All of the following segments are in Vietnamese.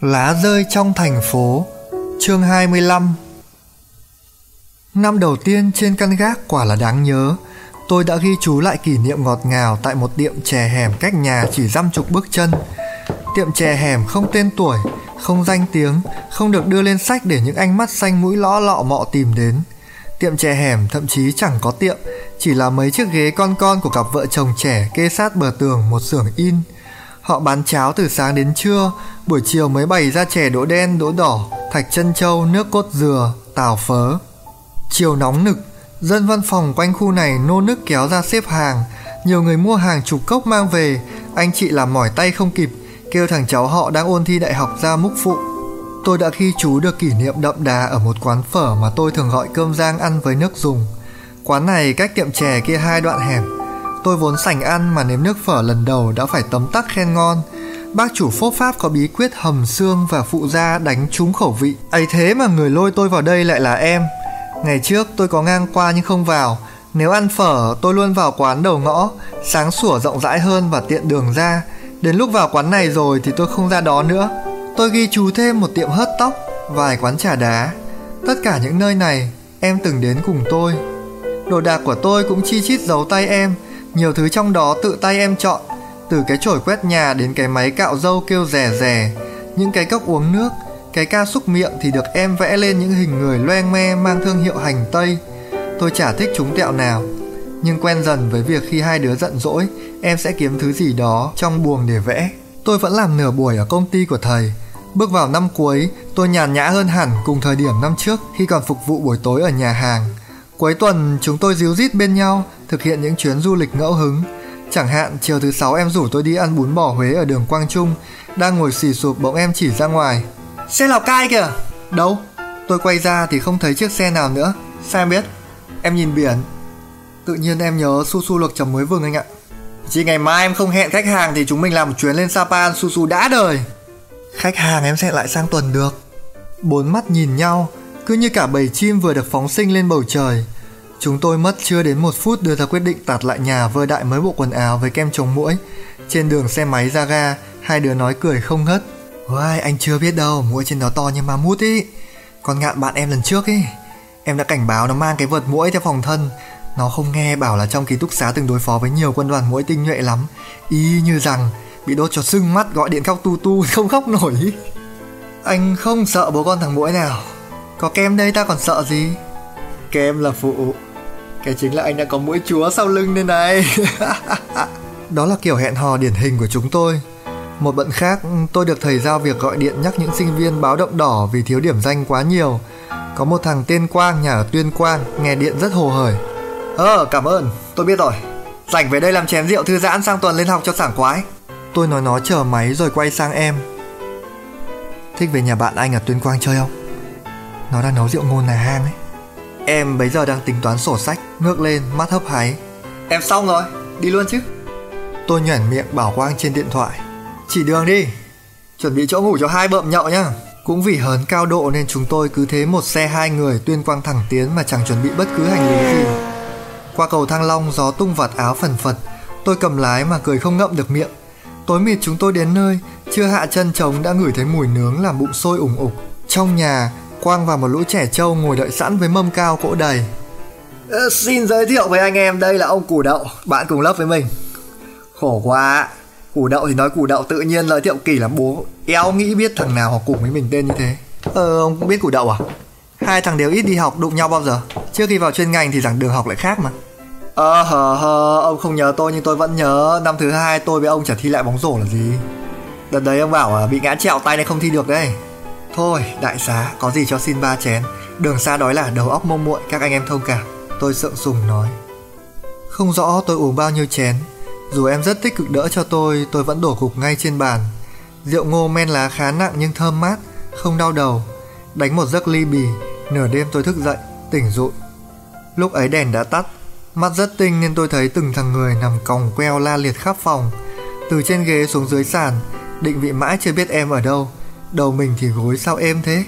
Lá rơi trong thành phố, Chương 25 Năm đầu tiên trên căn gác quả là đáng nhớ. Tôi đã ghi chú lại kỷ niệm ngọt ngào Tại một tiệm chè hẻm cách nhà chỉ dăm chục bước chân. Tiệm chè hẻm không tên tuổi, Không danh tiếng, Không được đưa lên sách để những ánh mắt xanh mũi lõ lọ mọ tìm đến. Tiệm chè hẻm thậm chí chẳng có tiệm, Chỉ là mấy chiếc ghế con con của cặp vợ chồng trẻ Kê sát bờ tường một xưởng in. Họ bán cháo từ sáng đến trưa, buổi chiều mới bày ra chè đỗ đen, đỗ đỏ, thạch chân trâu, nước cốt dừa, tảo phớ. Chiều nóng nực, dân văn phòng quanh khu này nô nức kéo ra xếp hàng, nhiều người mua hàng chục cốc mang về, anh chị làm mỏi tay không kịp, kêu thằng cháu họ đang ôn thi đại học ra múc phụ. Tôi đã ghi chú được kỷ niệm đậm đà ở một quán phở mà tôi thường gọi cơm rang ăn với nước dùng. Quán này cách tiệm chè kia hai đoạn hẻm, Tôi vốn sành ăn mà nếm nước phở lần đầu đã phải tấm tắc khen ngon. Bác chủ phốt pháp có bí quyết hầm xương và phụ gia đánh trúng khẩu vị. ấy thế mà người lôi tôi vào đây lại là em. Ngày trước tôi có ngang qua nhưng không vào. Nếu ăn phở tôi luôn vào quán đầu ngõ, sáng sủa rộng rãi hơn và tiện đường ra. Đến lúc vào quán này rồi thì tôi không ra đó nữa. Tôi ghi chú thêm một tiệm hớt tóc, vài quán trà đá. Tất cả những nơi này em từng đến cùng tôi. Đồ đạc của tôi cũng chi chít giấu tay em nhiều thứ trong đó tự tay em chọn, từ cái chổi quét nhà đến cái máy cạo râu kêu rè rè, những cái cốc uống nước, cái ca xúc miệng thì được em vẽ lên những hình người loeng me mang thương hiệu hành tây. Tôi chả thích chúng tẹo nào, nhưng quen dần với việc khi hai đứa giận dỗi, em sẽ kiếm thứ gì đó trong buồng để vẽ. Tôi vẫn làm nửa buổi ở công ty của thầy. Bước vào năm cuối, tôi nhàn nhã hơn hẳn cùng thời điểm năm trước khi còn phục vụ buổi tối ở nhà hàng. Cuối tuần chúng tôi díu dít bên nhau, thực hiện những chuyến du lịch ngẫu hứng. Chẳng hạn chiều thứ sáu em rủ tôi đi ăn bún bò Huế ở đường Quang Trung, đang ngồi xì sụp bỗng em chỉ ra ngoài. Xe Lào Cai kìa! Đâu? Tôi quay ra thì không thấy chiếc xe nào nữa. Sao em biết? Em nhìn biển. Tự nhiên em nhớ su su luộc chấm muối vừng anh ạ. Chỉ ngày mai em không hẹn khách hàng thì chúng mình làm một chuyến lên Sapa ăn su su đã đời. Khách hàng em sẽ lại sang tuần được. Bốn mắt nhìn nhau, cứ như cả bầy chim vừa được phóng sinh lên bầu trời. Chúng tôi mất chưa đến một phút đưa ra quyết định tạt lại nhà vơ đại mấy bộ quần áo với kem chống mũi. Trên đường xe máy ra ga, hai đứa nói cười không ngớt. Ôi, anh chưa biết đâu, mũi trên đó to như ma mút ý. Còn ngạn bạn em lần trước ý. Em đã cảnh báo nó mang cái vật mũi theo phòng thân. Nó không nghe bảo là trong ký túc xá từng đối phó với nhiều quân đoàn mũi tinh nhuệ lắm. Y như rằng bị đốt cho sưng mắt gọi điện khóc tu tu không khóc nổi. Anh không sợ bố con thằng mũi nào. Có kem đây ta còn sợ gì? Kem là phụ. Cái chính là anh đã có mũi chúa sau lưng nên này. Đó là kiểu hẹn hò điển hình của chúng tôi. Một bận khác tôi được thầy giao việc gọi điện nhắc những sinh viên báo động đỏ vì thiếu điểm danh quá nhiều. Có một thằng tên quang nhà ở tuyên quang nghe điện rất hồ hởi. Ờ cảm ơn. Tôi biết rồi. Rảnh về đây làm chén rượu thư giãn sang tuần lên học cho sảng khoái. Tôi nói nó chờ máy rồi quay sang em. Thích về nhà bạn anh ở tuyên quang chơi không? Nó đang nấu rượu ngôn là hang ấy Em bây giờ đang tính toán sổ sách Ngước lên mắt hấp háy. Em xong rồi, đi luôn chứ. Tôi nhoẻn miệng bảo Quang trên điện thoại. Chỉ đường đi Chuẩn bị chỗ ngủ cho hai bợm nhậu nhá. Cũng vì hớn cao độ nên chúng tôi cứ thế một xe hai người tuyên quang thẳng tiến mà chẳng chuẩn bị bất cứ hành lý gì. Qua cầu Thăng Long gió tung vạt áo phần phật. Tôi cầm lái mà cười không ngậm được miệng. Tối mịt chúng tôi đến nơi Chưa hạ chân trống đã ngửi thấy mùi nướng làm bụng sôi ủng ục. Trong nhà Quang và một lũ trẻ trâu ngồi đợi sẵn với mâm cao cỗ đầy. Ờ, xin giới thiệu với anh em đây là ông Củ Đậu, bạn cùng lớp với mình. Khổ quá, Củ Đậu thì nói Củ Đậu tự nhiên lợi thiệu kỳ là bố éo nghĩ biết thằng nào học cùng với mình tên như thế. Ờ, ông cũng biết Củ Đậu à? Hai thằng đều ít đi học đụng nhau bao giờ? Trước khi vào chuyên ngành thì giảng đường học lại khác mà. Ờ hờ hờ, ông không nhớ tôi nhưng tôi vẫn nhớ Năm thứ hai tôi với ông chả thi lại bóng rổ là gì Đợt đấy ông bảo à, bị ngã trẹo tay nên không thi được đấy Thôi, đại xá, có gì cho xin ba chén. Đường xa đói là đầu óc mông muội, các anh em thông cảm. Tôi sợ sùng nói. Không rõ tôi uống bao nhiêu chén. Dù em rất tích cực đỡ cho tôi, tôi vẫn đổ gục ngay trên bàn. Rượu ngô men lá khá nặng nhưng thơm mát, không đau đầu. Đánh một giấc ly bì, nửa đêm tôi thức dậy, tỉnh rụi. Lúc ấy đèn đã tắt, mắt rất tinh nên tôi thấy từng thằng người nằm còng queo la liệt khắp phòng. Từ trên ghế xuống dưới sàn, định vị mãi chưa biết em ở đâu Đầu mình thì gối sao êm thế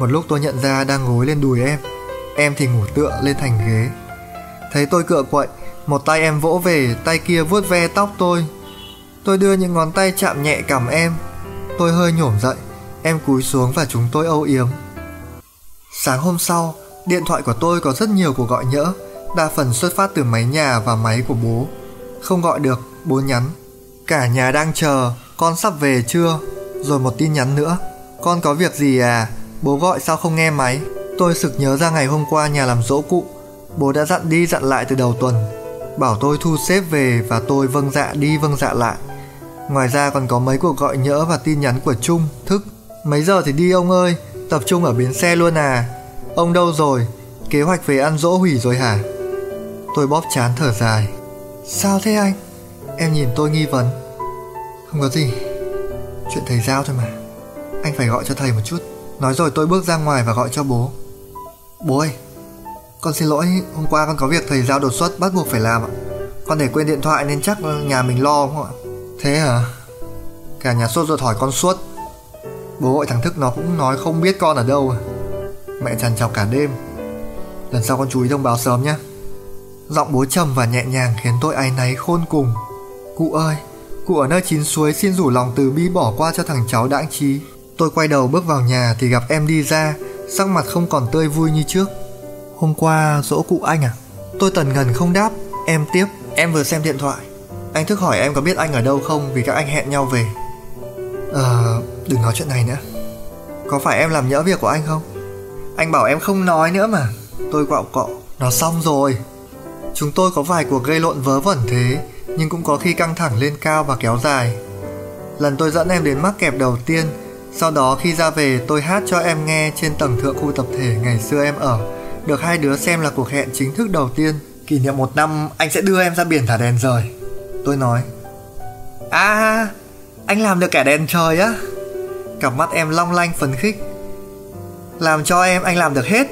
Một lúc tôi nhận ra đang gối lên đùi em Em thì ngủ tựa lên thành ghế Thấy tôi cựa quậy Một tay em vỗ về Tay kia vuốt ve tóc tôi Tôi đưa những ngón tay chạm nhẹ cằm em Tôi hơi nhổm dậy Em cúi xuống và chúng tôi âu yếm. Sáng hôm sau, điện thoại của tôi có rất nhiều cuộc gọi nhỡ, đa phần xuất phát từ máy nhà và máy của bố. Không gọi được, bố nhắn. Cả nhà đang chờ, con sắp về chưa? Rồi một tin nhắn nữa. Con có việc gì à? Bố gọi sao không nghe máy? Tôi sực nhớ ra ngày hôm qua nhà làm dỗ cụ. Bố đã dặn đi dặn lại từ đầu tuần. Bảo tôi thu xếp về và tôi vâng dạ đi vâng dạ lại. Ngoài ra còn có mấy cuộc gọi nhỡ và tin nhắn của Trung, Thức. Mấy giờ thì đi ông ơi, tập trung ở bến xe luôn à. Ông đâu rồi? Kế hoạch về ăn dỗ hủy rồi hả? Tôi bóp chán thở dài. Sao thế anh? Em nhìn tôi nghi vấn. Không có gì. Chuyện thầy giao thôi mà. Anh phải gọi cho thầy một chút. Nói rồi tôi bước ra ngoài và gọi cho bố. Bố ơi, con xin lỗi, hôm qua con có việc thầy giao đột xuất bắt buộc phải làm ạ. Con để quên điện thoại nên chắc nhà mình lo không ạ? Thế hả? Cả nhà sốt ruột hỏi con suốt. Bố gọi thằng Thức nó cũng nói không biết con ở đâu. Mẹ trằn trọc cả đêm. Lần sau con chú ý thông báo sớm nhé. Giọng bố trầm và nhẹ nhàng khiến tôi áy náy khôn cùng. Cụ ơi, cụ ở nơi chín suối xin rủ lòng từ bi bỏ qua cho thằng cháu đãng trí. Tôi quay đầu bước vào nhà thì gặp em đi ra, sắc mặt không còn tươi vui như trước. Hôm qua dỗ cụ anh à? Tôi tần ngần không đáp, em tiếp. Em vừa xem điện thoại. Anh thức hỏi em có biết anh ở đâu không vì các anh hẹn nhau về. Ờ, đừng nói chuyện này nữa. Có phải em làm nhỡ việc của anh không? Anh bảo em không nói nữa mà. Tôi quạo cọ. Nó xong rồi. Chúng tôi có vài cuộc gây lộn vớ vẩn thế, nhưng cũng có khi căng thẳng lên cao và kéo dài. Lần tôi dẫn em đến mắc kẹp đầu tiên, sau đó khi ra về tôi hát cho em nghe trên tầng thượng khu tập thể ngày xưa em ở, được hai đứa xem là cuộc hẹn chính thức đầu tiên. Kỷ niệm một năm anh sẽ đưa em ra biển thả đèn rời. Tôi nói. À, anh làm được cả đèn trời á. Cặp mắt em long lanh phấn khích. Làm cho em anh làm được hết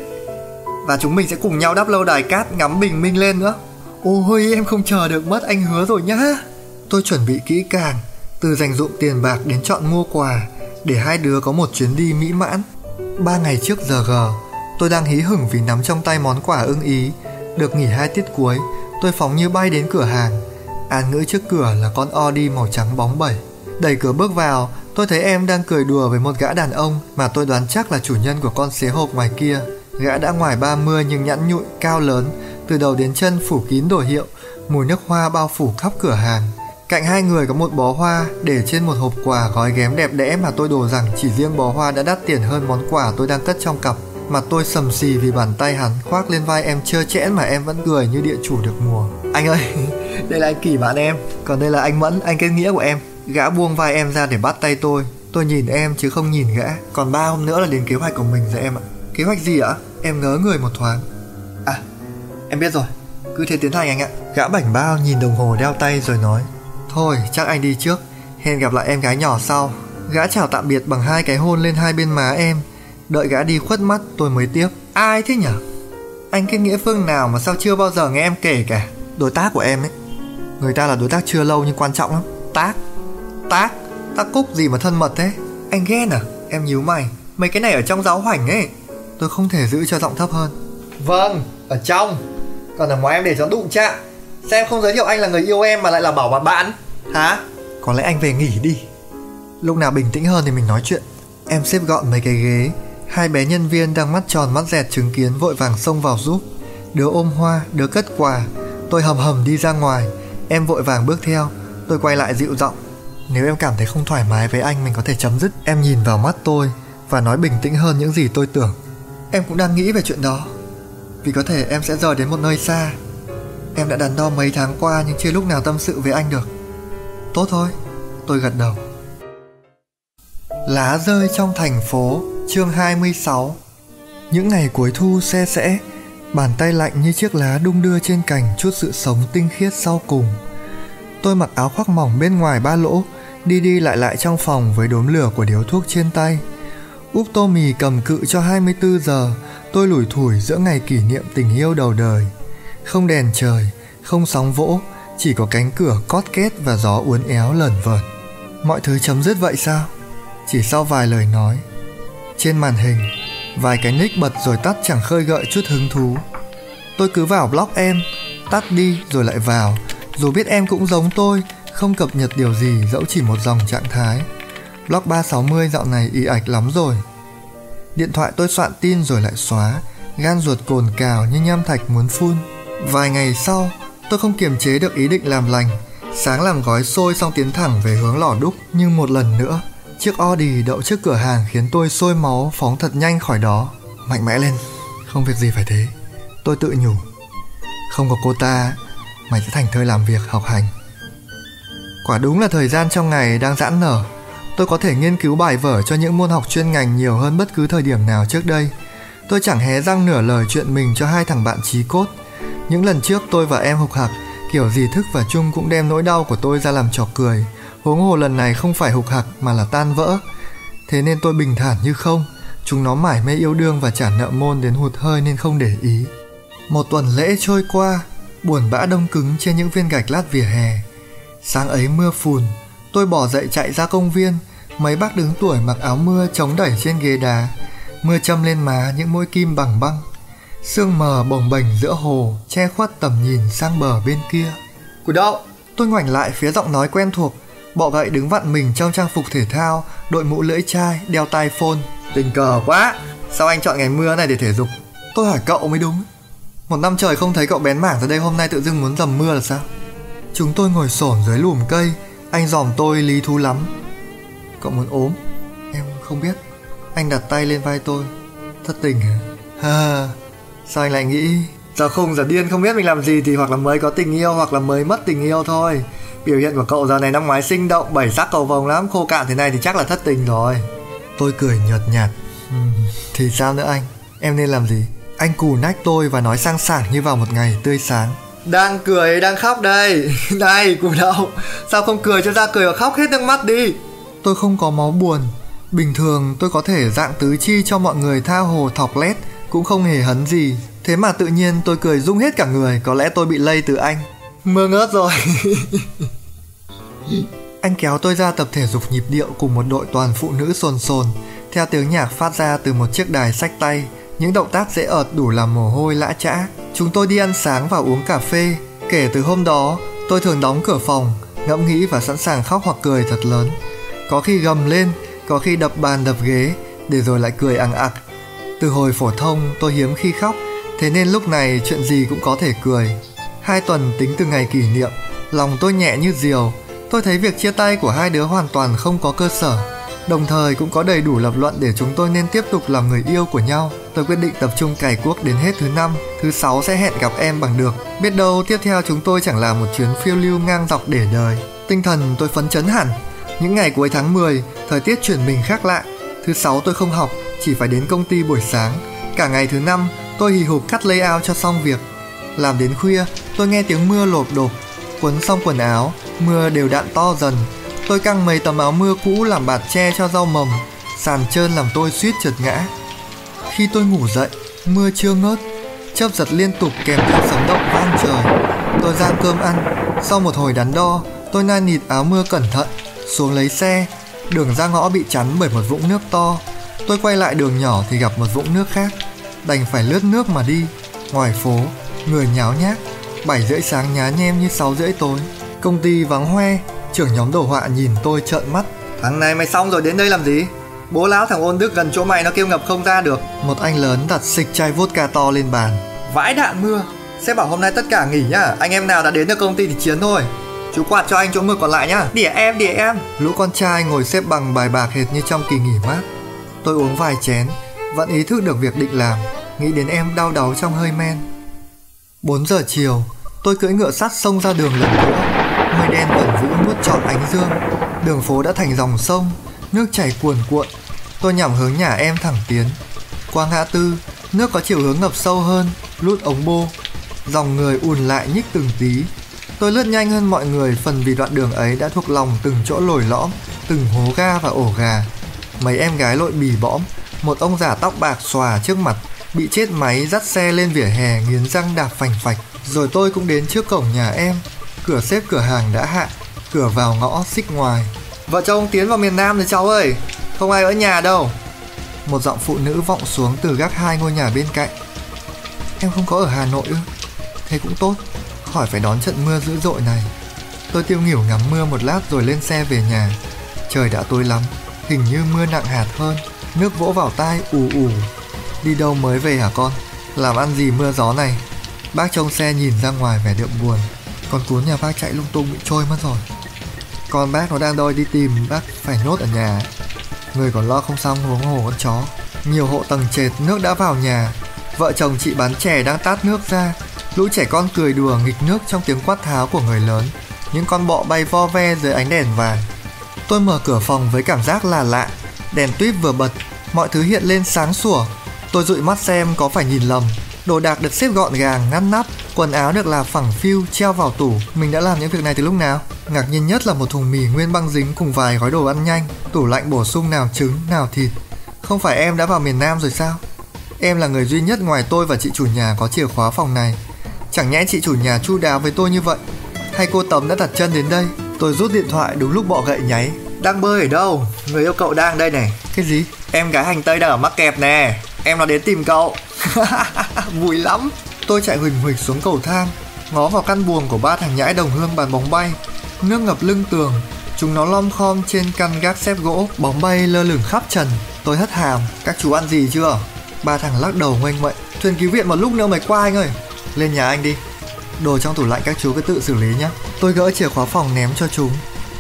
và chúng mình sẽ cùng nhau đắp lâu đài cát ngắm bình minh lên nữa ôi em không chờ được mất anh hứa rồi nhá. Tôi chuẩn bị kỹ càng từ dành dụm tiền bạc đến chọn mua quà để hai đứa có một chuyến đi mỹ mãn. Ba ngày trước giờ g tôi đang hí hửng vì nắm trong tay món quà ưng ý. Được nghỉ hai tiết cuối tôi phóng như bay đến cửa hàng. An ngữ trước cửa là con Audi màu trắng bóng bẩy. Đẩy cửa bước vào tôi thấy em đang cười đùa với một gã đàn ông mà tôi đoán chắc là chủ nhân của con xế hộp ngoài kia. Gã đã ngoài 30 nhưng nhẵn nhụi, cao lớn, từ đầu đến chân phủ kín đồ hiệu, mùi nước hoa bao phủ khắp cửa hàng. Cạnh hai người có một bó hoa để trên một hộp quà gói ghém đẹp đẽ mà tôi đồ rằng chỉ riêng bó hoa đã đắt tiền hơn món quà tôi đang cất trong cặp. Mặt tôi sầm xì vì bàn tay hắn khoác lên vai em trơ chẽn mà em vẫn cười như địa chủ được mùa. Anh ơi, đây là anh Kỳ bạn em, còn đây là anh Mẫn, anh kết nghĩa của em. Gã buông vai em ra để bắt tay tôi. Tôi nhìn em chứ không nhìn gã. Còn ba hôm nữa là đến kế hoạch của mình rồi em ạ. Kế hoạch gì ạ? Em ngớ người một thoáng em biết rồi. Cứ thế tiến hành anh ạ. Gã bảnh bao nhìn đồng hồ đeo tay rồi nói. Thôi chắc anh đi trước. Hẹn gặp lại em gái nhỏ sau. Gã chào tạm biệt bằng hai cái hôn lên hai bên má em. Đợi gã đi khuất mắt tôi mới tiếp. Ai thế nhở? Anh kết nghĩa phương nào mà sao chưa bao giờ nghe em kể cả? Đối tác của em ấy. Người ta là đối tác chưa lâu nhưng quan trọng lắm. Tác. Tác. Tác cúc gì mà thân mật thế? Anh ghen à? Em nhíu mày. Mấy cái này ở trong giáo hoảnh ấy. Tôi không thể giữ cho giọng thấp hơn. Vâng, ở trong còn ở ngoài em để cho đụng chạm. Xem không giới thiệu anh là người yêu em mà lại là bảo bạn bạn? Hả? Có lẽ anh về nghỉ đi. Lúc nào bình tĩnh hơn thì mình nói chuyện. Em xếp gọn mấy cái ghế. Hai bé nhân viên đang mắt tròn mắt dẹt chứng kiến vội vàng xông vào giúp. Đứa ôm hoa, đứa cất quà. Tôi hầm hầm đi ra ngoài. Em vội vàng bước theo. Tôi quay lại dịu giọng. Nếu em cảm thấy không thoải mái với anh mình có thể chấm dứt. Em nhìn vào mắt tôi Và nói bình tĩnh hơn những gì tôi tưởng. Em cũng đang nghĩ về chuyện đó. Vì có thể em sẽ rời đến một nơi xa. Em đã đắn đo mấy tháng qua nhưng chưa lúc nào tâm sự với anh được. Tốt thôi, tôi gật đầu. Lá rơi trong thành phố, chương 26 Những ngày cuối thu xe sẽ Bàn tay lạnh như chiếc lá đung đưa trên cành chút sự sống tinh khiết sau cùng. Tôi mặc áo khoác mỏng bên ngoài ba lỗ Đi đi lại lại trong phòng với đốm lửa của điếu thuốc trên tay. Úp tô mì cầm cự cho 24 giờ, tôi lủi thủi giữa ngày kỷ niệm tình yêu đầu đời. Không đèn trời, không sóng vỗ, chỉ có cánh cửa cót két và gió uốn éo lẩn vẩn. Mọi thứ chấm dứt vậy sao? Chỉ sau vài lời nói. Trên màn hình, vài cái nick bật rồi tắt chẳng khơi gợi chút hứng thú. Tôi cứ vào blog em, tắt đi rồi lại vào, dù biết em cũng giống tôi, không cập nhật điều gì dẫu chỉ một dòng trạng thái Block 360 dạo này y ạch lắm rồi. Điện thoại tôi soạn tin rồi lại xóa, gan ruột cồn cào như nham thạch muốn phun. Vài ngày sau, tôi không kiềm chế được ý định làm lành. Sáng làm gói xôi xong tiến thẳng về hướng lò đúc, nhưng một lần nữa, chiếc Audi đậu trước cửa hàng khiến tôi sôi máu phóng thật nhanh khỏi đó. Mạnh mẽ lên, không việc gì phải thế. Tôi tự nhủ, không có cô ta, mày sẽ thành thơi làm việc, học hành. Quả đúng là thời gian trong ngày đang giãn nở. Tôi có thể nghiên cứu bài vở cho những môn học chuyên ngành nhiều hơn bất cứ thời điểm nào trước đây. Tôi chẳng hé răng nửa lời chuyện mình cho hai thằng bạn trí cốt. Những lần trước tôi và em hục hạc, kiểu gì thức và chung cũng đem nỗi đau của tôi ra làm trò cười. Huống hồ lần này không phải hục hạc mà là tan vỡ. Thế nên tôi bình thản như không. Chúng nó mải mê yêu đương và trả nợ môn đến hụt hơi nên không để ý. Một tuần lễ trôi qua, buồn bã đông cứng trên những viên gạch lát vỉa hè. Sáng ấy mưa phùn, tôi bỏ dậy chạy ra công viên, mấy bác đứng tuổi mặc áo mưa chống đẩy trên ghế đá, mưa châm lên má những mũi kim bằng băng. Sương mờ bồng bềnh giữa hồ, che khuất tầm nhìn sang bờ bên kia. Củ đậu, Tôi ngoảnh lại phía giọng nói quen thuộc, bọ gậy đứng vặn mình trong trang phục thể thao, đội mũ lưỡi chai, đeo tai phone. tình cờ quá. Sao anh chọn ngày mưa này để thể dục? Tôi hỏi cậu mới đúng. Một năm trời không thấy cậu bén mảng ra đây hôm nay tự dưng muốn dầm mưa là sao? Chúng tôi ngồi xổm dưới lùm cây, anh dòm tôi lý thú lắm. Cậu muốn ốm? Em không biết. Anh đặt tay lên vai tôi. Thất tình à? Sao anh lại nghĩ? Giờ không giờ điên không biết mình làm gì thì hoặc là mới có tình yêu hoặc là mới mất tình yêu thôi. Biểu hiện của cậu giờ này năm ngoái sinh động, bảy sắc cầu vồng lắm, khô cạn thế này thì chắc là thất tình rồi. Tôi cười nhợt nhạt. Thì sao nữa anh? Em nên làm gì? Anh cù nách tôi và nói sang sảng như vào một ngày tươi sáng. Đang cười, đang khóc đây. Này, củ đậu, sao không cười cho ra cười và khóc hết nước mắt đi. Tôi không có máu buồn. Bình thường tôi có thể dạng tứ chi cho mọi người tha hồ thọc lét, cũng không hề hấn gì. Thế mà tự nhiên tôi cười rung hết cả người, có lẽ tôi bị lây từ anh. Mưa ngớt rồi. Anh kéo tôi ra tập thể dục nhịp điệu cùng một đội toàn phụ nữ sồn sồn, theo tiếng nhạc phát ra từ một chiếc đài sách tay. Những động tác dễ ợt đủ làm mồ hôi lã chã. Chúng tôi đi ăn sáng và uống cà phê. Kể từ hôm đó, tôi thường đóng cửa phòng, ngẫm nghĩ và sẵn sàng khóc hoặc cười thật lớn. Có khi gầm lên, có khi đập bàn đập ghế, để rồi lại cười ằng ặc. Từ hồi phổ thông, tôi hiếm khi khóc, thế nên lúc này chuyện gì cũng có thể cười. Hai tuần tính từ ngày kỷ niệm, lòng tôi nhẹ như diều. Tôi thấy việc chia tay của hai đứa hoàn toàn không có cơ sở. Đồng thời cũng có đầy đủ lập luận để chúng tôi nên tiếp tục làm người yêu của nhau. Tôi quyết định tập trung cày cuốc đến hết thứ năm, thứ sáu sẽ hẹn gặp em bằng được. Biết đâu tiếp theo chúng tôi chẳng làm một chuyến phiêu lưu ngang dọc để đời. Tinh thần tôi phấn chấn hẳn. Những ngày cuối tháng 10, thời tiết chuyển mình khác lạ. Thứ sáu tôi không học, chỉ phải đến công ty buổi sáng. Cả ngày thứ năm, tôi hì hục cắt layout cho xong việc. Làm đến khuya, tôi nghe tiếng mưa lộp đột. Quấn xong quần áo, mưa đều đạn to dần. Tôi căng mấy tấm áo mưa cũ làm bạt che cho rau mầm. Sàn trơn làm tôi suýt trượt ngã. Khi tôi ngủ dậy, mưa chưa ngớt. Chớp giật liên tục kèm theo sấm động vang trời. Tôi ra cơm ăn. Sau một hồi đắn đo, tôi nai nịt áo mưa cẩn thận, xuống lấy xe. Đường ra ngõ bị chắn bởi một vũng nước to. Tôi quay lại đường nhỏ thì gặp một vũng nước khác. Đành phải lướt nước mà đi. Ngoài phố, người nháo nhác. Bảy rưỡi sáng nhá nhem như sáu rưỡi tối. Công ty vắng hoe, trưởng nhóm đồ họa nhìn tôi trợn mắt. Thằng này mày xong rồi đến đây làm gì? Bố láo thằng ôn đức gần chỗ mày nó kêu ngập không ra được. Một anh lớn đặt xịch chai vodka to lên bàn. Vãi đạn mưa. Sẽ bảo hôm nay tất cả nghỉ nhá. Anh em nào đã đến được công ty thì chiến thôi. Chú quạt cho anh chỗ mưa còn lại nhá. Đỉa em, đỉa em. Lũ con trai ngồi xếp bằng bài bạc hệt như trong kỳ nghỉ mát. Tôi uống vài chén, vẫn ý thức được việc định làm, nghĩ đến em đau đáu trong hơi men. 4 giờ chiều, tôi cưỡi ngựa sắt xông ra đường lần nữa. Mây đen vẩn vũ nuốt trọn ánh dương. Đường phố đã thành dòng sông, nước chảy cuồn cuộn. Tôi nhằm hướng nhà em thẳng tiến. Qua ngã tư, nước có chiều hướng ngập sâu hơn, lút ống bô. Dòng người ùn lại nhích từng tí. Tôi lướt nhanh hơn mọi người phần vì đoạn đường ấy đã thuộc lòng từng chỗ lồi lõm, từng hố ga và ổ gà. Mấy em gái lội bì bõm, một ông già tóc bạc xòa trước mặt, bị chết máy dắt xe lên vỉa hè nghiến răng đạp phành phạch. Rồi tôi cũng đến trước cổng nhà em, cửa xếp cửa hàng đã hạ, cửa vào ngõ xích ngoài. Vợ chồng tiến vào miền Nam rồi cháu ơi. Không ai ở nhà đâu. Một giọng phụ nữ vọng xuống từ gác hai ngôi nhà bên cạnh. Em không có ở Hà Nội ư? Thế cũng tốt, khỏi phải đón trận mưa dữ dội này. Tôi tiêu nghỉu ngắm mưa một lát rồi lên xe về nhà. Trời đã tối lắm, hình như mưa nặng hạt hơn, nước vỗ vào tai ù ù. Đi đâu mới về hả con? Làm ăn gì mưa gió này? Bác trông xe nhìn ra ngoài vẻ đượm buồn, con cuốn nhà bác chạy lung tung bị trôi mất rồi. Con bác nó đang đòi đi tìm bác phải nhốt ở nhà. Người còn lo không xong huống hồ con chó. Nhiều hộ tầng trệt nước đã vào nhà. Vợ chồng chị bán chè đang tát nước ra. Lũ trẻ con cười đùa nghịch nước trong tiếng quát tháo của người lớn. Những con bọ bay vo ve dưới ánh đèn vàng. Tôi mở cửa phòng với cảm giác là lạ. Đèn tuyết vừa bật, mọi thứ hiện lên sáng sủa. Tôi dụi mắt xem có phải nhìn lầm. Đồ đạc được xếp gọn gàng, ngăn nắp, quần áo được làm phẳng phiu, treo vào tủ. Mình đã làm những việc này từ lúc nào? Ngạc nhiên nhất là một thùng mì nguyên băng dính cùng vài gói đồ ăn nhanh, tủ lạnh bổ sung nào trứng, nào thịt. Không phải em đã vào miền Nam rồi sao? Em là người duy nhất ngoài tôi và chị chủ nhà có chìa khóa phòng này. Chẳng nhẽ chị chủ nhà chu đáo với tôi như vậy? Hay cô Tấm đã đặt chân đến đây? Tôi rút điện thoại đúng lúc bọ gậy nháy. Đang bơi ở đâu? Người yêu cậu đang đây này. Cái gì? Em gái hành tây đang ở mắc kẹp nè. Em nó đến tìm cậu. Vui lắm. Tôi chạy huỳnh huỳnh xuống cầu thang, ngó vào căn buồng của ba thằng nhãi đồng hương bàn bóng bay. Nước ngập lưng tường, chúng nó lom khom trên căn gác xếp gỗ, bóng bay lơ lửng khắp trần. Tôi hất hàm, các chú ăn gì chưa? Ba thằng lắc đầu ngoanh ngoậy. Thuyền cứu viện một lúc nữa mới qua anh ơi. Lên nhà anh đi. Đồ trong tủ lạnh các chú cứ tự xử lý nhé. Tôi gỡ chìa khóa phòng ném cho chúng.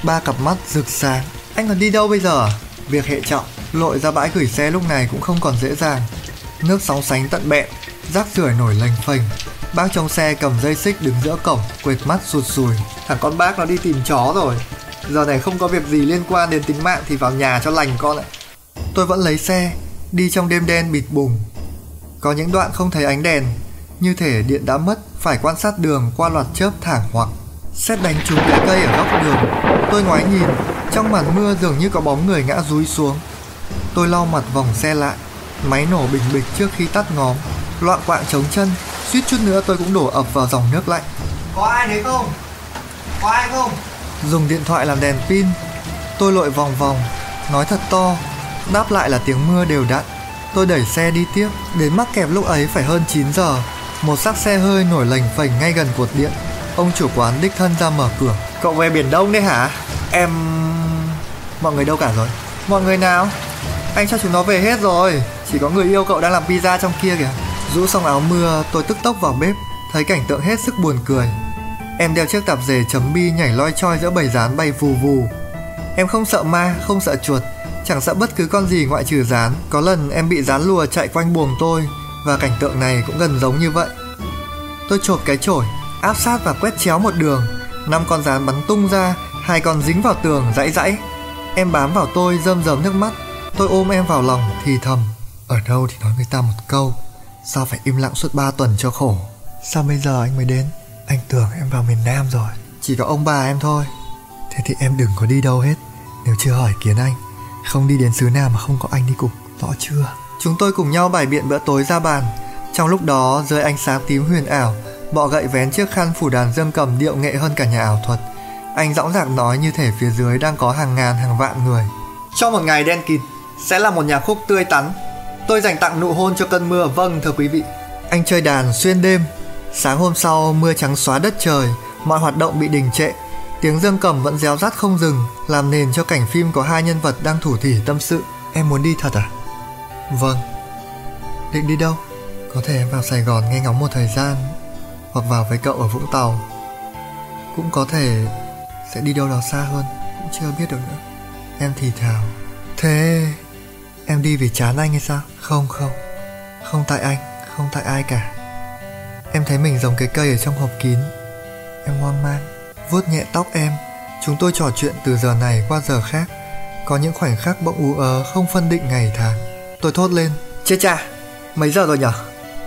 Ba cặp mắt rực sáng. Anh còn đi đâu bây giờ? Việc hệ trọng, lội ra bãi gửi xe lúc này cũng không còn dễ dàng. Nước sóng sánh tận bẹn, rác rưởi nổi lênh phênh. Bác trong xe cầm dây xích đứng giữa cổng, quệt mắt sụt sùi. Thằng con bác nó đi tìm chó rồi. Giờ này không có việc gì liên quan đến tính mạng thì vào nhà cho lành con ạ. Tôi vẫn lấy xe, đi trong đêm đen bịt bùng. Có những đoạn không thấy ánh đèn, như thể điện đã mất, phải quan sát đường qua loạt chớp thẳng hoặc xét đánh trúng cái cây ở góc đường. Tôi ngoái nhìn, trong màn mưa dường như có bóng người ngã rúi xuống. Tôi lau mặt vòng xe lại, máy nổ bình bịch trước khi tắt ngóm, loạn quạng chống chân, suýt chút nữa tôi cũng đổ ập vào dòng nước lạnh. Có ai đấy không? Có ai không? Dùng điện thoại làm đèn pin, tôi lội vòng vòng, nói thật to, đáp lại là tiếng mưa đều đặn. Tôi đẩy xe đi tiếp, đến mắc kẹp lúc ấy phải hơn 9 giờ. Một xác xe hơi nổi lềnh phềnh ngay gần cột điện. Ông chủ quán đích thân ra mở cửa. Cậu về Biển Đông đấy hả? Em... Mọi người đâu cả rồi? Mọi người nào? Anh cho chúng nó về hết rồi Chỉ có người yêu cậu đang làm pizza trong kia kìa Rũ xong áo mưa tôi tức tốc vào bếp Thấy cảnh tượng hết sức buồn cười. Em đeo chiếc tạp dề chấm bi nhảy loi choi giữa bầy rán bay vù vù. Em không sợ ma, không sợ chuột Chẳng sợ bất cứ con gì ngoại trừ rán. Có lần em bị rán lùa chạy quanh buồng tôi Và cảnh tượng này cũng gần giống như vậy. Tôi chộp cái chổi Áp sát và quét chéo một đường. Năm con rán bắn tung ra Hai con dính vào tường dãy dãy Em bám vào tôi rơm rớm nước mắt. Tôi ôm em vào lòng thì thầm Ở đâu thì nói người ta một câu? Sao phải im lặng suốt 3 tuần cho khổ? Sao bây giờ anh mới đến? Anh tưởng em vào miền Nam rồi. Chỉ có ông bà em thôi. Thế thì em đừng có đi đâu hết. Nếu chưa hỏi kiến anh Không đi đến xứ nào mà không có anh đi cùng Rõ chưa? Chúng tôi cùng nhau bày biện bữa tối ra bàn. Trong lúc đó dưới ánh sáng tím huyền ảo Bọ gậy vén chiếc khăn phủ đàn dương cầm điệu nghệ hơn cả nhà ảo thuật. Anh dõng dạc nói như thể phía dưới đang có hàng ngàn hàng vạn người. Cho một ngày đen kịt sẽ là một nhạc khúc tươi tắn. Tôi dành tặng nụ hôn cho cơn mưa, vâng thưa quý vị. Anh chơi đàn xuyên đêm. Sáng hôm sau mưa trắng xóa đất trời, mọi hoạt động bị đình trệ. Tiếng dương cầm vẫn réo rắt không dừng, làm nền cho cảnh phim có hai nhân vật đang thủ thỉ tâm sự. Em muốn đi thật à? Vâng. Định đi đâu? Có thể em vào Sài Gòn nghe ngóng một thời gian, hoặc vào với cậu ở Vũng Tàu. Cũng có thể sẽ đi đâu đó xa hơn, cũng chưa biết được nữa. Em thì thào. Thế Em đi vì chán anh hay sao? Không không. Không tại anh, Không tại ai cả. Em thấy mình giống cái cây ở trong hộp kín. Em hoang mang. Vuốt nhẹ tóc em. Chúng tôi trò chuyện từ giờ này qua giờ khác. Có những khoảnh khắc bỗng ú ớ, Không phân định ngày tháng. Tôi thốt lên, Chết cha, Mấy giờ rồi nhở?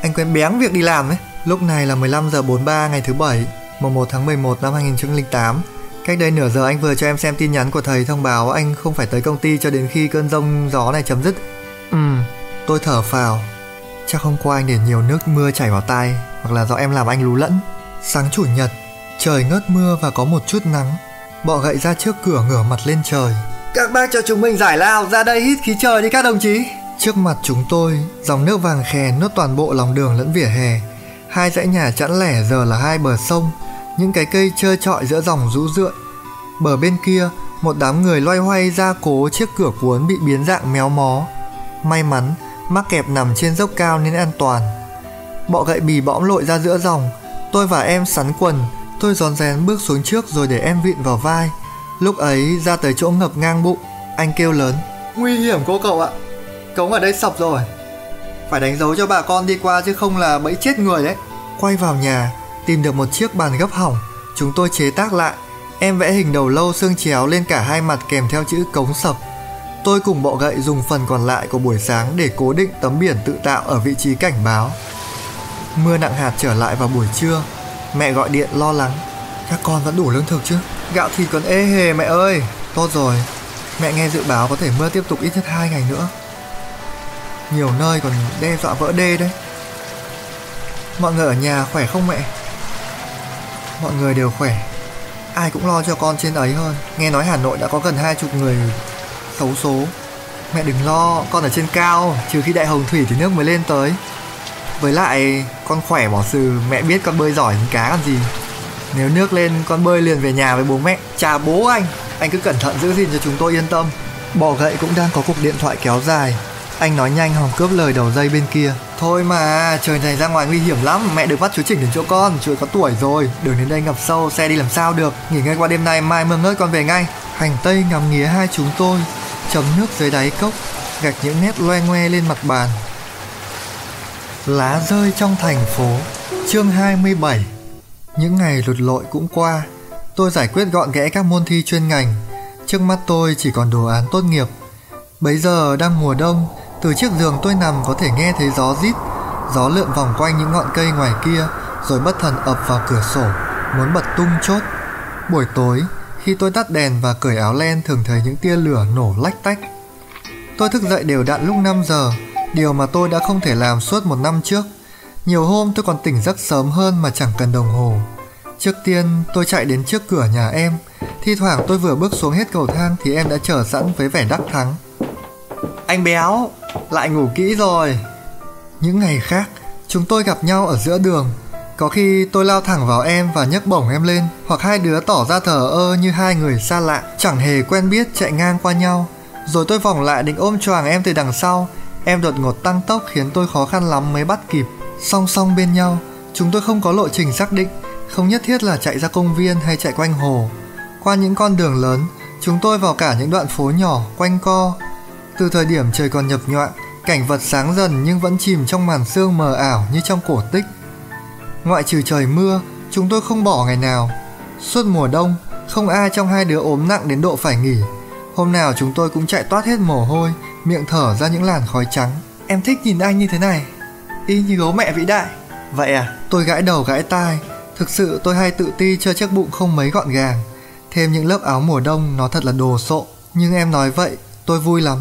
Anh quên béng việc đi làm ấy. Lúc này là 15 giờ 43 ngày thứ bảy, mùng 1 tháng 11 năm 2008 Cách đây nửa giờ anh vừa cho em xem tin nhắn của thầy thông báo anh không phải tới công ty cho đến khi cơn rông gió này chấm dứt. Ừ, tôi thở phào. Chắc hôm qua anh để nhiều nước mưa chảy vào tai hoặc là do em làm anh lú lẫn. Sáng chủ nhật, trời ngớt mưa và có một chút nắng. Bọ gậy ra trước cửa ngửa mặt lên trời. Các bác cho chúng mình giải lao, ra đây hít khí trời đi các đồng chí. Trước mặt chúng tôi, dòng nước vàng khè nuốt toàn bộ lòng đường lẫn vỉa hè. Hai dãy nhà chẵn lẻ giờ là hai bờ sông, những cái cây trơ trọi giữa dòng rũ rượi. Bờ bên kia, một đám người loay hoay ra cố chiếc cửa cuốn bị biến dạng méo mó. May mắn, mắc kẹp nằm trên dốc cao nên an toàn. Bọ gậy bì bõm lội ra giữa dòng, tôi và em sắn quần, tôi giòn rén bước xuống trước rồi để em vịn vào vai. Lúc ấy ra tới chỗ ngập ngang bụng, anh kêu lớn. Nguy hiểm cô cậu ạ, cống ở đây sập rồi. Phải đánh dấu cho bà con đi qua chứ không là bẫy chết người đấy. Quay vào nhà, tìm được một chiếc bàn gấp hỏng, chúng tôi chế tác lại. Em vẽ hình đầu lâu xương chéo lên cả hai mặt kèm theo chữ cống sập. Tôi cùng bọ gậy dùng phần còn lại của buổi sáng để cố định tấm biển tự tạo ở vị trí cảnh báo. Mưa nặng hạt trở lại vào buổi trưa, mẹ gọi điện lo lắng. Các con vẫn đủ lương thực chứ? Gạo thì còn ê hề mẹ ơi. Tốt rồi, mẹ nghe dự báo có thể mưa tiếp tục ít nhất 2 ngày nữa. Nhiều nơi còn đe dọa vỡ đê đấy. Mọi người ở nhà khỏe không mẹ? Mọi người đều khỏe. Ai cũng lo cho con trên ấy hơn. Nghe nói Hà Nội đã có gần hai chục người xấu số. Mẹ đừng lo, con ở trên cao, trừ khi đại hồng thủy thì nước mới lên tới. Với lại con khỏe bỏ sừ mẹ biết con bơi giỏi như cá còn gì Nếu nước lên con bơi liền về nhà với bố mẹ Chà bố anh Anh cứ cẩn thận giữ gìn cho chúng tôi yên tâm Bỏ gậy cũng đang có cuộc điện thoại kéo dài Anh nói nhanh hòng cướp lời đầu dây bên kia Thôi mà, trời này ra ngoài nguy hiểm lắm. Mẹ được bắt chú Chỉnh đến chỗ con, Chú ấy có tuổi rồi. Đường đến đây ngập sâu, xe đi làm sao được? Nghỉ ngơi qua đêm nay, mai mưa ngớt con về ngay. Hành tây ngắm nghía hai chúng tôi, Chấm nước dưới đáy cốc, Gạch những nét loe ngoe lên mặt bàn. Lá rơi trong thành phố, Chương 27 Những ngày lụt lội cũng qua, Tôi giải quyết gọn ghẽ các môn thi chuyên ngành. Trước mắt tôi chỉ còn đồ án tốt nghiệp. Bấy giờ đang mùa đông từ chiếc giường tôi nằm có thể nghe thấy gió rít Gió lượn vòng quanh những ngọn cây ngoài kia Rồi bất thần ập vào cửa sổ Muốn bật tung chốt Buổi tối Khi tôi tắt đèn và cởi áo len Thường thấy những tia lửa nổ lách tách Tôi thức dậy đều đặn lúc 5 giờ điều mà tôi đã không thể làm suốt một năm trước. Nhiều hôm tôi còn tỉnh giấc sớm hơn mà chẳng cần đồng hồ. Trước tiên tôi chạy đến trước cửa nhà em, thi thoảng tôi vừa bước xuống hết cầu thang thì em đã chờ sẵn với vẻ đắc thắng. Anh béo, lại ngủ kỹ rồi. Những ngày khác, chúng tôi gặp nhau ở giữa đường. Có khi tôi lao thẳng vào em và nhấc bổng em lên, hoặc hai đứa tỏ ra thờ ơ như hai người xa lạ, chẳng hề quen biết chạy ngang qua nhau. Rồi tôi vòng lại định ôm choàng em từ đằng sau, Em đột ngột tăng tốc khiến tôi khó khăn lắm mới bắt kịp. Song song bên nhau, chúng tôi không có lộ trình xác định, không nhất thiết là chạy ra công viên hay chạy quanh hồ. Qua những con đường lớn, chúng tôi vào cả những đoạn phố nhỏ quanh co. Từ thời điểm trời còn nhập nhọa, cảnh vật sáng dần nhưng vẫn chìm trong màn sương mờ ảo như trong cổ tích. Ngoại trừ trời mưa, chúng tôi không bỏ ngày nào. Suốt mùa đông, không ai trong hai đứa ốm nặng đến độ phải nghỉ. Hôm nào chúng tôi cũng chạy toát hết mồ hôi, miệng thở ra những làn khói trắng. Em thích nhìn anh như thế này, y như gấu mẹ vĩ đại. Vậy à? Tôi gãi đầu gãi tai. Thực sự tôi hay tự ti cho chiếc bụng không mấy gọn gàng. Thêm những lớp áo mùa đông nó thật là đồ sộ. Nhưng em nói vậy, tôi vui lắm.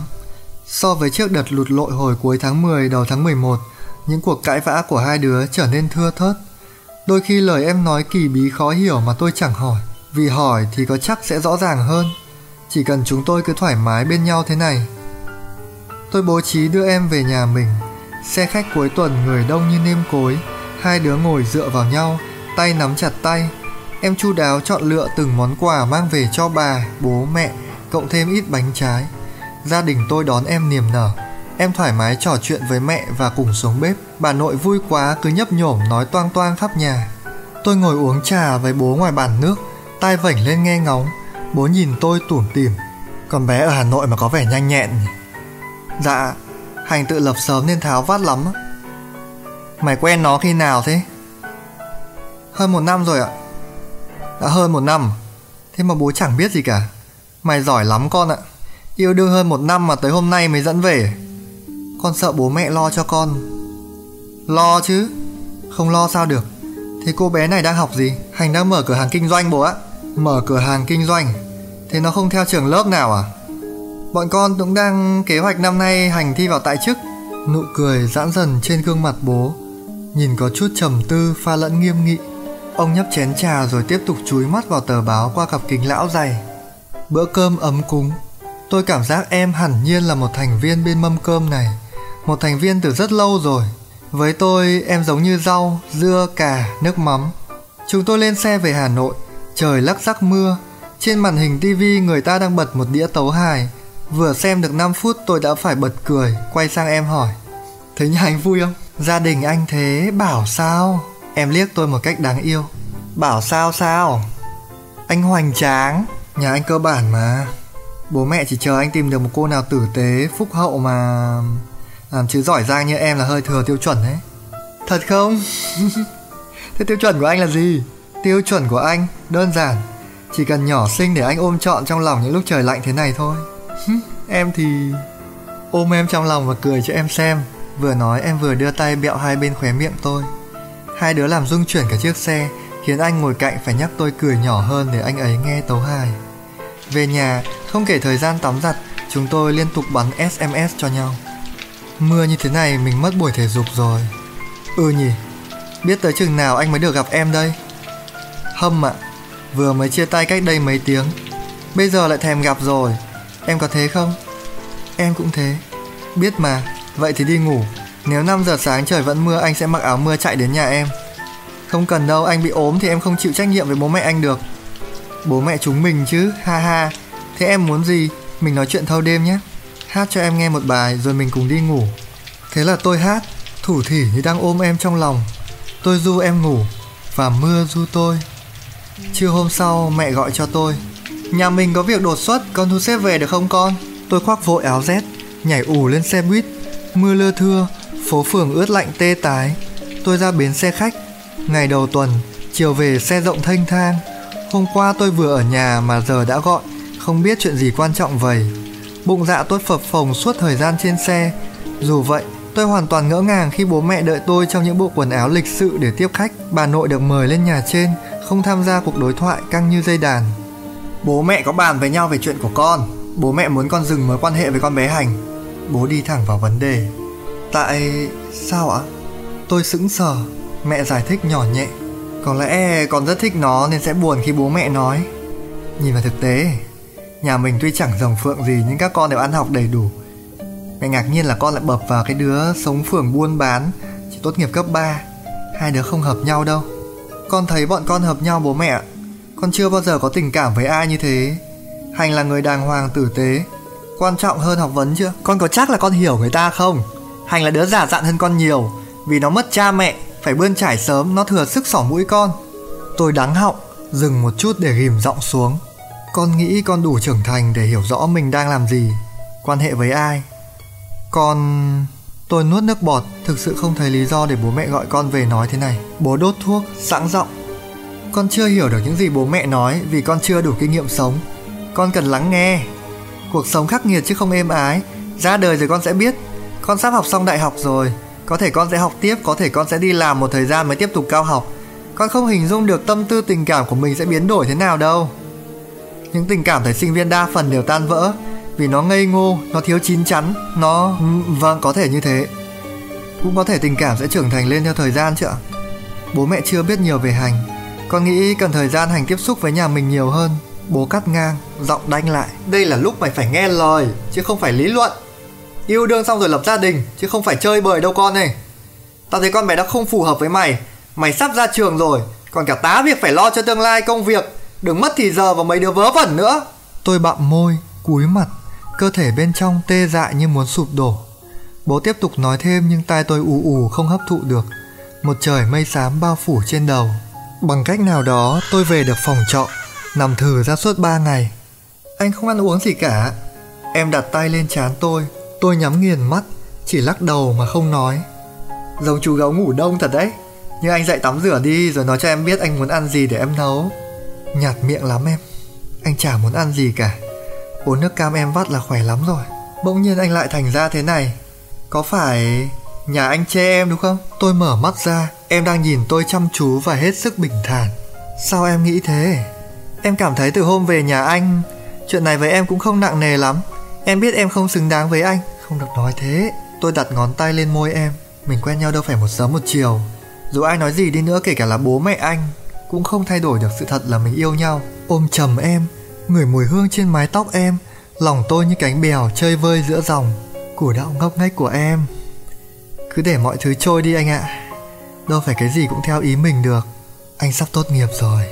So với trước đợt lụt lội hồi cuối tháng 10 đầu tháng 11, những cuộc cãi vã của hai đứa trở nên thưa thớt. Đôi khi lời em nói kỳ bí khó hiểu mà tôi chẳng hỏi, vì hỏi thì có chắc sẽ rõ ràng hơn. Chỉ cần chúng tôi cứ thoải mái bên nhau thế này Tôi bố trí đưa em về nhà mình Xe khách cuối tuần người đông như nêm cối Hai đứa ngồi dựa vào nhau Tay nắm chặt tay Em chu đáo chọn lựa từng món quà mang về cho bà, bố, mẹ Cộng thêm ít bánh trái Gia đình tôi đón em niềm nở. Em thoải mái trò chuyện với mẹ và cùng xuống bếp. Bà nội vui quá, cứ nhấp nhổm nói toang toang khắp nhà. Tôi ngồi uống trà với bố ngoài bàn nước, Tai vảnh lên nghe ngóng. Bố nhìn tôi tủm tỉm. Con bé ở Hà Nội mà có vẻ nhanh nhẹn nhỉ? Dạ Hành tự lập sớm nên tháo vát lắm Mày quen nó khi nào thế? Hơn một năm rồi ạ. Đã hơn một năm. Thế mà bố chẳng biết gì cả. Mày giỏi lắm con ạ. Yêu đương hơn một năm mà tới hôm nay mới dẫn về. Con sợ bố mẹ lo cho con. Lo chứ, Không lo sao được. Thế cô bé này đang học gì? Hành đang mở cửa hàng kinh doanh bố ạ. Mở cửa hàng kinh doanh. Thế nó không theo trường lớp nào à? Bọn con cũng đang kế hoạch năm nay hành thi vào tại chức. Nụ cười giãn dần trên gương mặt bố. Nhìn có chút trầm tư, pha lẫn nghiêm nghị. Ông nhấp chén trà rồi tiếp tục chúi mắt vào tờ báo qua cặp kính lão dày. Bữa cơm ấm cúng. Tôi cảm giác em hẳn nhiên là một thành viên bên mâm cơm này. Một thành viên từ rất lâu rồi. Với tôi em giống như rau, dưa, cà, nước mắm. Chúng tôi lên xe về Hà Nội. Trời lắc rắc mưa. Trên màn hình tivi người ta đang bật một đĩa tấu hài. Vừa xem được 5 phút tôi đã phải bật cười Quay sang em hỏi. Thấy nhà anh vui không? Gia đình anh thế bảo sao? Em liếc tôi một cách đáng yêu. Bảo sao sao? Anh hoành tráng. Nhà anh cơ bản mà. Bố mẹ chỉ chờ anh tìm được một cô nào tử tế, Phúc hậu mà Làm chứ giỏi giang như em là hơi thừa tiêu chuẩn đấy. Thật không? Thế tiêu chuẩn của anh là gì? Tiêu chuẩn của anh đơn giản, Chỉ cần nhỏ xinh để anh ôm trọn trong lòng những lúc trời lạnh thế này thôi. Em thì ôm em trong lòng và cười cho em xem. Vừa nói em vừa đưa tay bẹo hai bên khóe miệng tôi. Hai đứa làm rung chuyển cả chiếc xe, Khiến anh ngồi cạnh phải nhắc tôi cười nhỏ hơn để anh ấy nghe tấu hài. Về nhà, không kể thời gian tắm giặt Chúng tôi liên tục bắn SMS cho nhau. Mưa như thế này mình mất buổi thể dục rồi. Ừ nhỉ Biết tới chừng nào anh mới được gặp em đây? Hâm ạ Vừa mới chia tay cách đây mấy tiếng Bây giờ lại thèm gặp rồi. Em có thế không? Em cũng thế. Biết mà Vậy thì đi ngủ. Nếu 5 giờ sáng trời vẫn mưa anh sẽ mặc áo mưa chạy đến nhà em. Không cần đâu anh bị ốm thì em không chịu trách nhiệm với bố mẹ anh được. Bố mẹ chúng mình chứ, Ha ha. Thế em muốn gì? Mình nói chuyện thâu đêm nhé. Hát cho em nghe một bài rồi mình cùng đi ngủ. Thế là tôi hát, Thủ thỉ như đang ôm em trong lòng. Tôi du em ngủ Và mưa du tôi. Trưa hôm sau, mẹ gọi cho tôi. Nhà mình có việc đột xuất, Con thu xếp về được không con? Tôi khoác vội áo rét, Nhảy ù lên xe buýt. Mưa lưa thưa, Phố phường ướt lạnh tê tái. Tôi ra bến xe khách. Ngày đầu tuần, Chiều về xe rộng thanh thang. Hôm qua tôi vừa ở nhà mà giờ đã gọi Không biết chuyện gì quan trọng vậy Bụng dạ tôi phập phồng suốt thời gian trên xe Dù vậy Tôi hoàn toàn ngỡ ngàng khi bố mẹ đợi tôi trong những bộ quần áo lịch sự để tiếp khách. Bà nội được mời lên nhà trên, không tham gia cuộc đối thoại căng như dây đàn. Bố mẹ có bàn với nhau về chuyện của con. Bố mẹ muốn con dừng mối quan hệ với con bé Hành. Bố đi thẳng vào vấn đề. Tại sao ạ? Tôi sững sờ. Mẹ giải thích nhỏ nhẹ. Có lẽ con rất thích nó nên sẽ buồn khi bố mẹ nói. Nhìn vào thực tế, nhà mình tuy chẳng rồng phượng gì nhưng các con đều ăn học đầy đủ. Mẹ ngạc nhiên là con lại bập vào cái đứa sống phường buôn bán Chỉ tốt nghiệp cấp 3 Hai đứa không hợp nhau đâu. Con thấy bọn con hợp nhau bố mẹ Con chưa bao giờ có tình cảm với ai như thế. Hành là người đàng hoàng tử tế. Quan trọng hơn học vấn chưa? Con có chắc là con hiểu người ta không? Hành là đứa giả dặn hơn con nhiều Vì nó mất cha mẹ. Phải bươn trải sớm Nó thừa sức sỏ mũi con Tôi đắng họng Dừng một chút để ghim giọng xuống Con nghĩ con đủ trưởng thành để hiểu rõ mình đang làm gì Quan hệ với ai con... Tôi nuốt nước bọt, thực sự không thấy lý do để bố mẹ gọi con về nói thế này. Bố đốt thuốc, sẵn giọng. Con chưa hiểu được những gì bố mẹ nói vì con chưa đủ kinh nghiệm sống. Con cần lắng nghe. Cuộc sống khắc nghiệt chứ không êm ái. Ra đời rồi con sẽ biết. Con sắp học xong đại học rồi. Có thể con sẽ học tiếp, có thể con sẽ đi làm một thời gian mới tiếp tục cao học. Con không hình dung được tâm tư tình cảm của mình sẽ biến đổi thế nào đâu. Những tình cảm thời sinh viên đa phần đều tan vỡ vì nó ngây ngô nó thiếu chín chắn nó ừ, vâng có thể như thế. Cũng có thể tình cảm sẽ trưởng thành lên theo thời gian chứ ạ. Bố mẹ chưa biết nhiều về hành. Con nghĩ cần thời gian hành tiếp xúc với nhà mình nhiều hơn. Bố cắt ngang giọng đanh lại. Đây là lúc mày phải nghe lời chứ không phải lý luận yêu đương xong rồi lập gia đình chứ không phải chơi bời đâu con này tao thấy con bé đã không phù hợp với mày mày sắp ra trường rồi còn cả tá việc phải lo cho tương lai công việc đừng mất thì giờ vào mấy đứa vớ vẩn nữa tôi bặm môi cúi mặt cơ thể bên trong tê dại như muốn sụp đổ. Bố tiếp tục nói thêm nhưng tai tôi ù ù không hấp thụ được. Một trời mây xám bao phủ trên đầu. Bằng cách nào đó tôi về được phòng trọ, nằm thử ra suốt ba ngày. Anh không ăn uống gì cả. Em đặt tay lên trán tôi, tôi nhắm nghiền mắt, chỉ lắc đầu mà không nói. Giống chú gấu ngủ đông thật đấy. Nhưng anh dậy tắm rửa đi rồi nói cho em biết anh muốn ăn gì để em nấu. Nhạt miệng lắm em. Anh chả muốn ăn gì cả. Uống nước cam em vắt là khỏe lắm rồi Bỗng nhiên anh lại thành ra thế này Có phải nhà anh chê em đúng không? Tôi mở mắt ra Em đang nhìn tôi chăm chú và hết sức bình thản Sao em nghĩ thế? Em cảm thấy từ hôm về nhà anh Chuyện này với em cũng không nặng nề lắm Em biết em không xứng đáng với anh. Không được nói thế. Tôi đặt ngón tay lên môi em. Mình quen nhau đâu phải một sớm một chiều. Dù ai nói gì đi nữa kể cả là bố mẹ anh Cũng không thay đổi được sự thật là mình yêu nhau. Ôm chầm em ngửi mùi hương trên mái tóc em Lòng tôi như cánh bèo chơi vơi giữa dòng. Củ đạo ngốc nghếch của em. Cứ để mọi thứ trôi đi anh ạ. Đâu phải cái gì cũng theo ý mình được. Anh sắp tốt nghiệp rồi.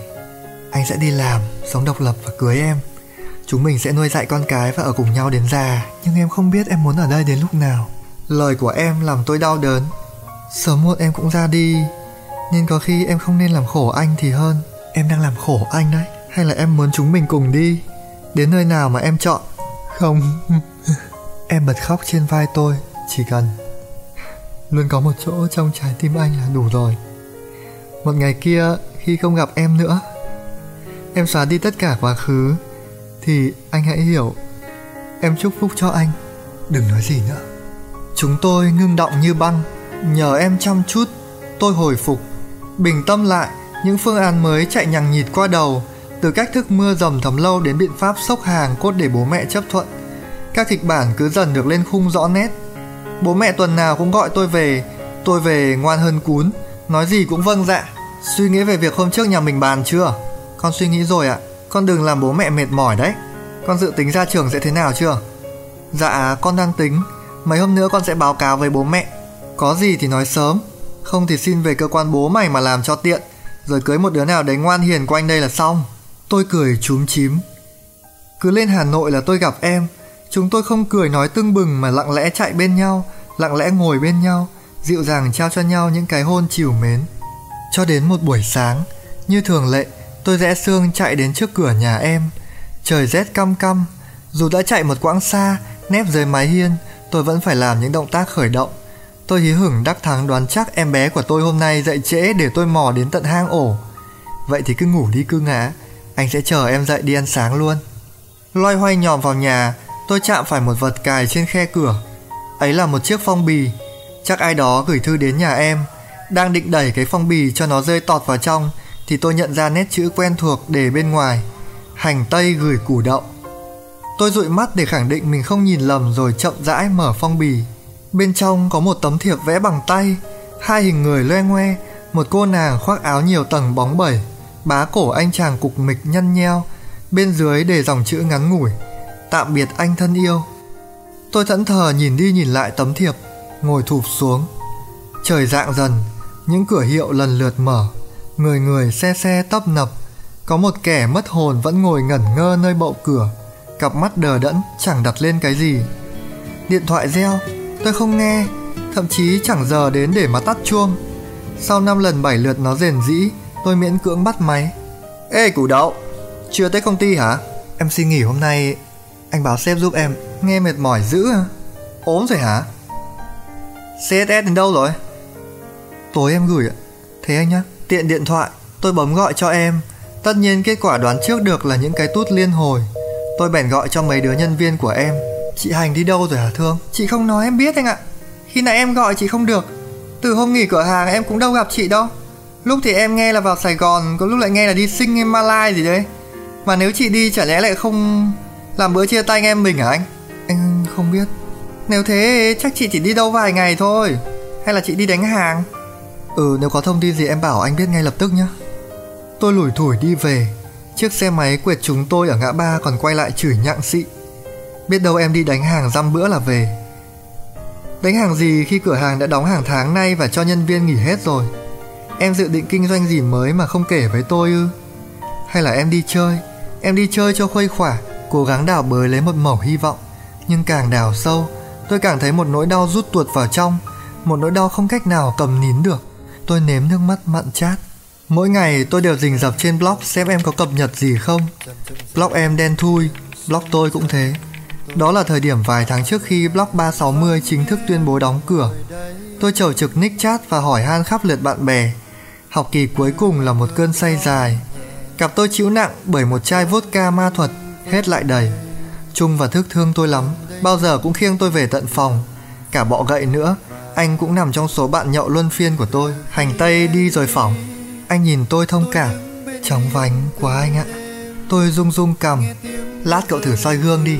Anh sẽ đi làm, sống độc lập và cưới em. Chúng mình sẽ nuôi dạy con cái và ở cùng nhau đến già, nhưng em không biết em muốn ở đây đến lúc nào. Lời của em làm tôi đau đớn. Sớm muộn em cũng ra đi, nên có khi em không nên làm khổ anh thì hơn. Em đang làm khổ anh đấy, hay là em muốn chúng mình cùng đi? Đến nơi nào mà em chọn? Không. em bật khóc trên vai tôi, chỉ cần luôn có một chỗ trong trái tim anh là đủ rồi. Một ngày kia khi không gặp em nữa, em xóa đi tất cả quá khứ thì anh hãy hiểu em chúc phúc cho anh. Đừng nói gì nữa. Chúng tôi ngưng động như băng nhờ em chăm chút tôi hồi phục. Bình tâm lại những phương án mới chạy nhằng nhịt qua đầu từ cách thức mưa dầm thấm lâu đến biện pháp sốc hàng cốt để bố mẹ chấp thuận. Các kịch bản cứ dần được lên khung rõ nét. Bố mẹ tuần nào cũng gọi tôi về tôi về ngoan hơn cún nói gì cũng vâng dạ. Suy nghĩ về việc hôm trước nhà mình bàn chưa? Con suy nghĩ rồi ạ. à. Con đừng làm bố mẹ mệt mỏi đấy. Con dự tính ra trường sẽ thế nào chưa? Dạ con đang tính. Mấy hôm nữa con sẽ báo cáo với bố mẹ. Có gì thì nói sớm. Không thì xin về cơ quan bố mày mà làm cho tiện. Rồi cưới một đứa nào đấy ngoan hiền quanh đây là xong. Tôi cười chúm chím. Cứ lên Hà Nội là tôi gặp em. Chúng tôi không cười nói tưng bừng mà lặng lẽ chạy bên nhau, Lặng lẽ ngồi bên nhau, Dịu dàng trao cho nhau những cái hôn chiều mến. Cho đến một buổi sáng, Như thường lệ Tôi rẽ xương chạy đến trước cửa nhà em. Trời rét căm căm, dù đã chạy một quãng xa, nép dưới mái hiên, tôi vẫn phải làm những động tác khởi động. Tôi hí hửng đắc thắng đoán chắc em bé của tôi hôm nay dậy trễ để tôi mò đến tận hang ổ. Vậy thì cứ ngủ đi cư ngã, anh sẽ chờ em dậy đi ăn sáng luôn. Loay hoay nhòm vào nhà, tôi chạm phải một vật cài trên khe cửa. Ấy là một chiếc phong bì, chắc ai đó gửi thư đến nhà em, đang định đẩy cái phong bì cho nó rơi tọt vào trong thì tôi nhận ra nét chữ quen thuộc để bên ngoài. Hành tây gửi củ đậu. Tôi dụi mắt để khẳng định mình không nhìn lầm rồi chậm rãi mở phong bì. Bên trong có một tấm thiệp vẽ bằng tay, hai hình người loe ngoe, một cô nàng khoác áo nhiều tầng bóng bẩy, bá cổ anh chàng cục mịch nhăn nheo, bên dưới để dòng chữ ngắn ngủi, tạm biệt anh thân yêu. Tôi thẫn thờ nhìn đi nhìn lại tấm thiệp, ngồi thụp xuống. Trời dạng dần, những cửa hiệu lần lượt mở người người xe xe tấp nập. Có một kẻ mất hồn vẫn ngồi ngẩn ngơ nơi bậu cửa. Cặp mắt đờ đẫn, chẳng đặt lên cái gì. Điện thoại reo, tôi không nghe. Thậm chí chẳng giờ đến để mà tắt chuông. Sau năm lần bảy lượt nó rền rĩ, tôi miễn cưỡng bắt máy. Ê, củ đậu, chưa tới công ty hả? Em xin nghỉ hôm nay, anh báo sếp giúp em, nghe mệt mỏi dữ à ốm rồi hả? Css đến đâu rồi? Tối em gửi ạ. Thế anh nhá. Tiện điện thoại, tôi bấm gọi cho em. Tất nhiên kết quả đoán trước được là những cái tút liên hồi. Tôi bèn gọi cho mấy đứa nhân viên của em. Chị Hành đi đâu rồi hả Thương? Chị không nói em biết anh ạ. Khi nãy em gọi chị không được. Từ hôm nghỉ cửa hàng em cũng đâu gặp chị đâu. Lúc thì em nghe là vào Sài Gòn, có lúc lại nghe là đi sinh em Malai gì đấy. Mà nếu chị đi chả lẽ lại không làm bữa chia tay anh em mình hả anh? Anh không biết. Nếu thế chắc chị chỉ đi đâu vài ngày thôi. Hay là chị đi đánh hàng? Ừ nếu có thông tin gì em bảo anh biết ngay lập tức nhé. Tôi lủi thủi đi về. Chiếc xe máy quẹt chúng tôi ở ngã ba còn quay lại chửi nhặng xị. Biết đâu em đi đánh hàng dăm bữa là về. Đánh hàng gì khi cửa hàng đã đóng hàng tháng nay và cho nhân viên nghỉ hết rồi? Em dự định kinh doanh gì mới mà không kể với tôi ư? Hay là em đi chơi? Em đi chơi cho khuây khỏa, Cố gắng đào bới lấy một mẩu hy vọng. Nhưng càng đào sâu, Tôi càng thấy một nỗi đau rút tuột vào trong, Một nỗi đau không cách nào cầm nín được. Tôi nếm nước mắt mặn chát. Mỗi ngày tôi đều rình rập trên blog xem em có cập nhật gì không. Blog em đen thui, blog tôi cũng thế. Đó là thời điểm vài tháng trước khi blog 360 chính thức tuyên bố đóng cửa. Tôi chầu trực nick chat và hỏi han khắp lượt bạn bè. Học kỳ cuối cùng là một cơn say dài. Cặp tôi chịu nặng bởi một chai vodka ma thuật, hết lại đầy. Trung và thức thương tôi lắm, bao giờ cũng khiêng tôi về tận phòng. Cả bọ gậy nữa, anh cũng nằm trong số bạn nhậu luân phiên của tôi. Hành tây đi rồi phỏng. Anh nhìn tôi thông cảm. Chóng vánh quá anh ạ. Tôi rung rung cầm. Lát cậu thử soi gương đi.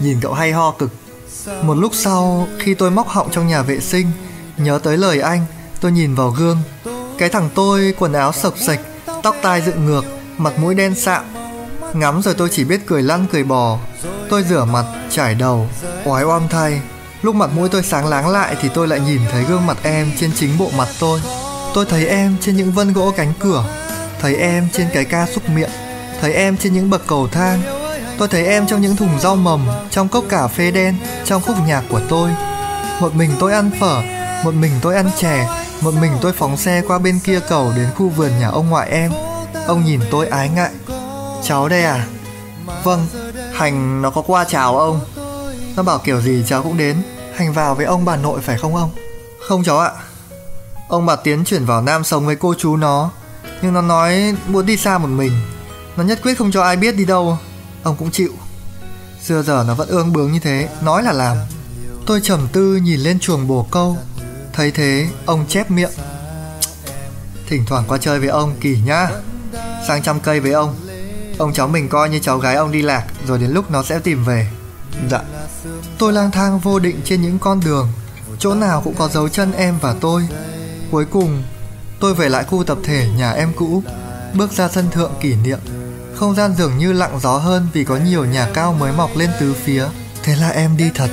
Nhìn cậu hay ho cực. Một lúc sau khi tôi móc họng trong nhà vệ sinh Nhớ tới lời anh Tôi nhìn vào gương. Cái thằng tôi quần áo sộc sạch Tóc tai dựng ngược Mặt mũi đen sạm. Ngắm rồi tôi chỉ biết cười lăn cười bò. Tôi rửa mặt, trải đầu Oái oăm thay. Lúc mặt mũi tôi sáng láng lại thì tôi lại nhìn thấy gương mặt em trên chính bộ mặt tôi. Tôi thấy em trên những vân gỗ cánh cửa, thấy em trên cái ca xúc miệng, thấy em trên những bậc cầu thang. Tôi thấy em trong những thùng rau mầm trong cốc cà phê đen trong khúc nhạc của tôi. Một mình tôi ăn phở một mình tôi ăn chè một mình tôi phóng xe qua bên kia cầu đến khu vườn nhà ông ngoại em. Ông nhìn tôi ái ngại. Cháu đây à? Vâng. Hành nó có qua chào ông nó bảo kiểu gì cháu cũng đến. Hành vào với ông bà nội phải không ông? Không cháu ạ. Ông bà tiến chuyển vào nam sống với cô chú nó. Nhưng nó nói muốn đi xa một mình. Nó nhất quyết không cho ai biết đi đâu. Ông cũng chịu. Xưa giờ nó vẫn ương bướng như thế, nói là làm. Tôi trầm tư nhìn lên chuồng bồ câu. Thấy thế, ông chép miệng. Thỉnh thoảng qua chơi với ông kỳ nhá. Sang chăm cây với ông. Ông cháu mình coi như cháu gái ông đi lạc, rồi đến lúc nó sẽ tìm về. Dạ tôi lang thang vô định trên những con đường. Chỗ nào cũng có dấu chân em và tôi. Cuối cùng, tôi về lại khu tập thể nhà em cũ, bước ra sân thượng kỷ niệm. Không gian dường như lặng gió hơn vì có nhiều nhà cao mới mọc lên tứ phía. Thế là em đi thật,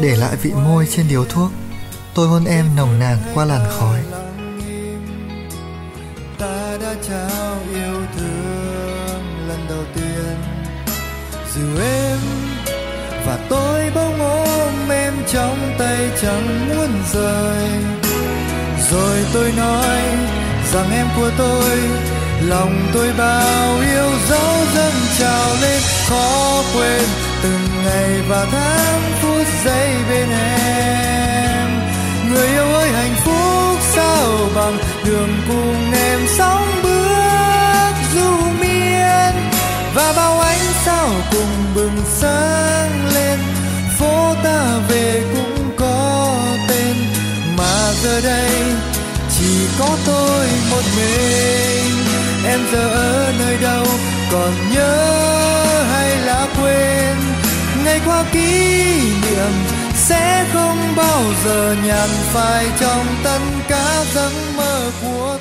để lại vị môi trên điếu thuốc. Tôi hôn em nồng nàn qua làn khói. Ta đã trao yêu thương lần đầu tiên. Dìu em và tôi bỗng ôm em trong tay chẳng muốn rời. Rồi tôi nói rằng em của tôi, lòng tôi bao yêu dấu dâng trào lên. Khó quên từng ngày và tháng phút giây bên em. Người yêu ơi, hạnh phúc sao bằng đường cùng em sóng bước du miên. Và bao ánh sao cùng bừng sáng phố ta về cũng có tên. Mà giờ đây chỉ có tôi một mình. Em giờ ở nơi đâu còn nhớ hay là quên. Ngày qua kỷ niệm sẽ không bao giờ nhàn phai trong tất cả giấc mơ của